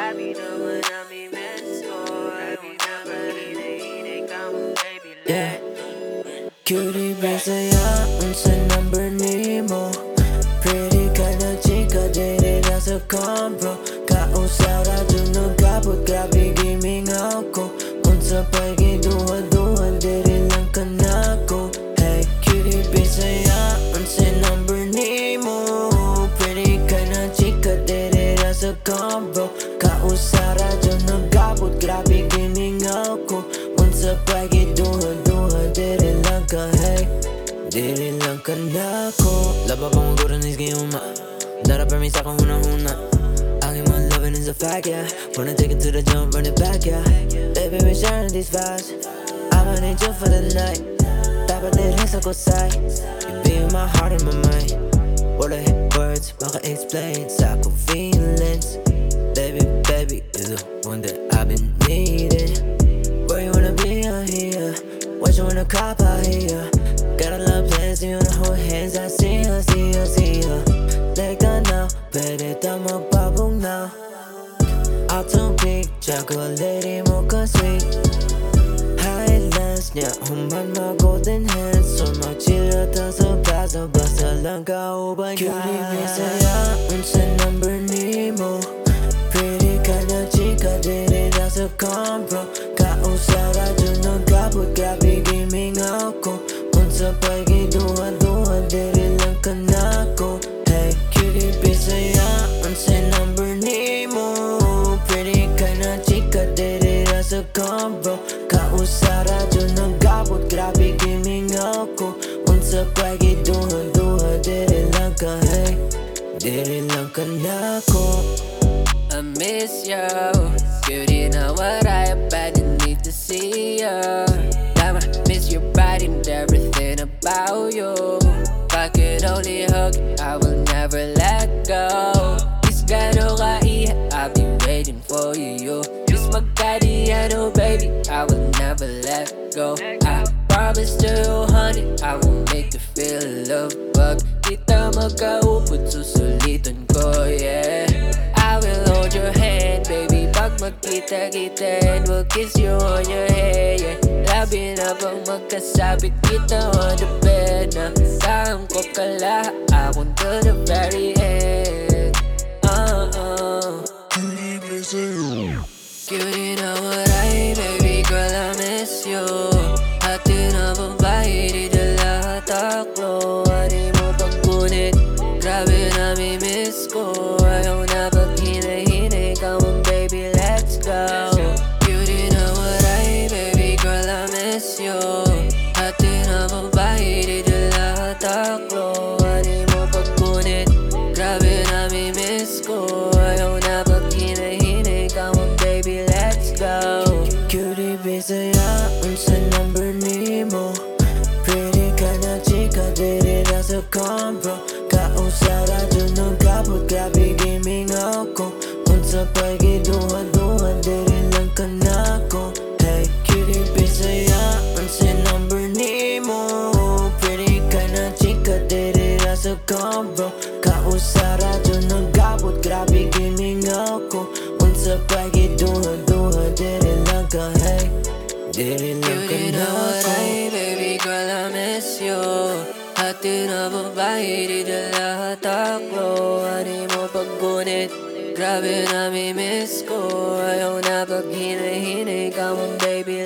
Baby naman namimiss ko Ayaw na mahinay-hinay ka mo baby Yeah. Cutie number Unsa pa'y giduha-duha dili lang ka hey. Dili lang ka nako Laba pa mo gura nis ngayon ma. Dara permis ako huna-huna Ang imong loving is a fact, yeah Wanna take it to the jump, run it back, yeah Baby, we sharing these vibes I'ma need you for the night. Dapat din sa kusay You be in my heart and my mind. Wala words, maka-explain sa cop out here? Got a of plans, you hands I see her, see her, see her Let go now, pwede tayo magpabong now. Out to big, chocolate mocha sweet. Highlands niya, human mga golden hands. So mag-chill ta sa plaza, basta lang kauban ka Cutie bisaya, unsa grabe gaming ako dili lang ka hey lang kanako I miss you. Beauty, know what I badly need to see you. I miss your body and everything about you. If I could only waiting for you. This magkadiano, baby, I will never let go. I promise you, honey, I will make you feel love. Pag di ta magkaupot, susulitan ko, yeah. I will hold your hand, baby Pag magkita-kita and we'll kiss you on your head, yeah Labi na bang magkasabit kita on the bed na Saan ko kala, akong to the very end Uh-uh Cutie na waray, baby girl, I miss you. Hati na babae, di dala taklo Ari mo pagkunit, grabe na miss ko Ayaw na pag hinahinay, come on baby, let's go. Cutie na waray, baby girl, I miss you unsa number nimo Pretty kinda chica, dili na sa combo Kausara, dun ang kapot, grabe gaming ako Unsa pa'y espasyo At tinababahay di na lahat ako Ani mo paggunit Grabe na may miss ko Ayaw na pag hinahinay ka mong baby